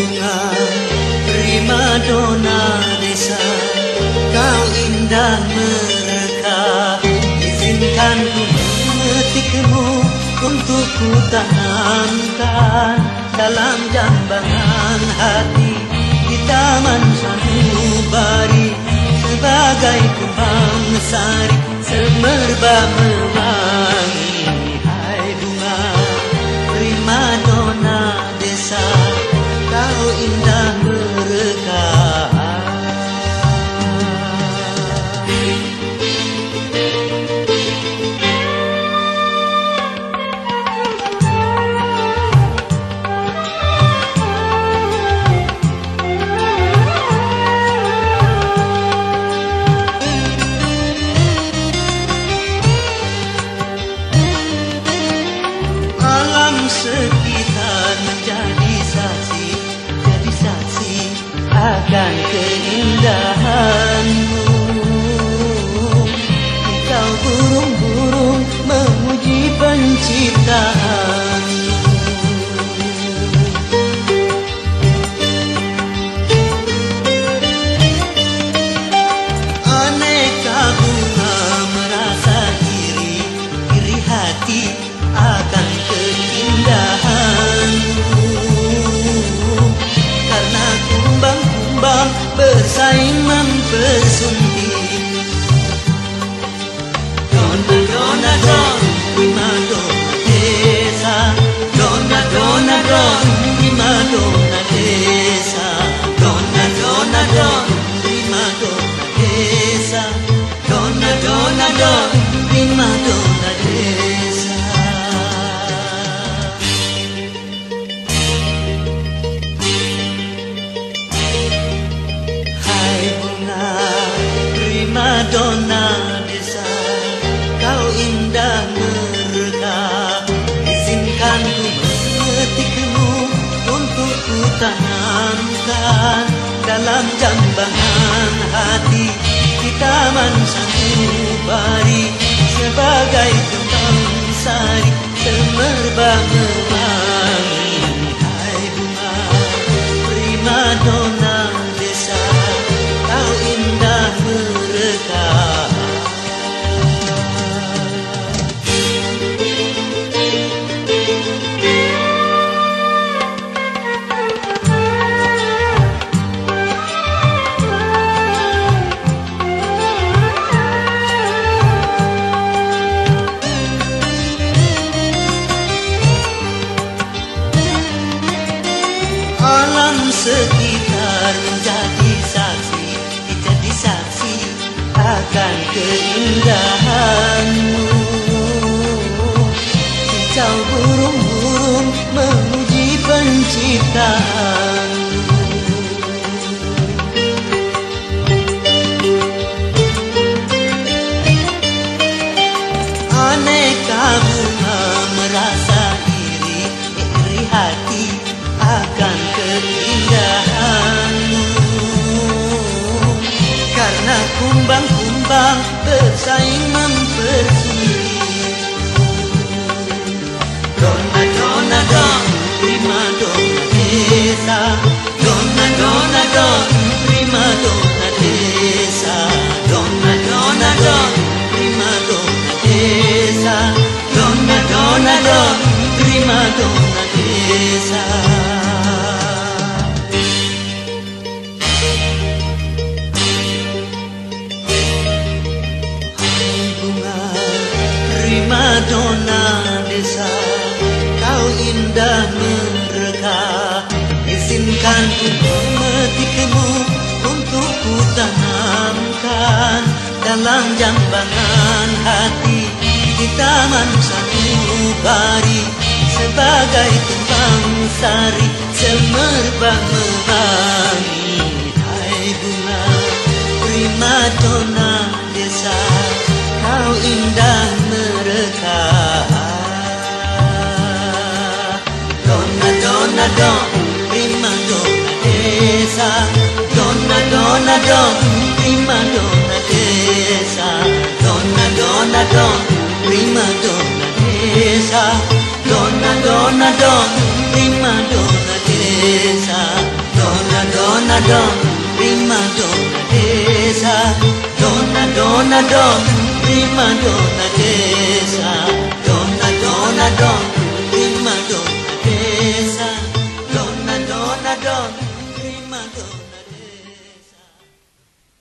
bunga prima dona desa kau indah mereka. Izinkan ku memetikmu untuk ku tanamkan dalam jambangan hati di taman sanubari sebagai kumbang sari semerbak Kau indah merekah akan keindahanmu pe Dalam jambangan hati Di taman sanubari Sebagai kembang sari mewangi sekitar menjadi saksi. Menjadi saksi akan keindahanmu. Kicau burung-burung memuji penciptaanmu Aneka bunga merasa iri, iri hati bersaing mempersunting Dona, dona, don, prima dona desa Dona, dona, don, prima dona desa Dona, dona, don, prima dona desa Dona, dona, don, prima dona desa prima dona desa kau indah mereka. Izinkan ku memetikmu untuk ku tanamkan dalam jambangan hati. Di taman sanubari sebagai kembang sari semerbak mewangi hai bunga prima dona prima donna Teresa Donna donna donna prima donna Teresa Donna donna donna prima donna Teresa Donna donna donna prima donna Teresa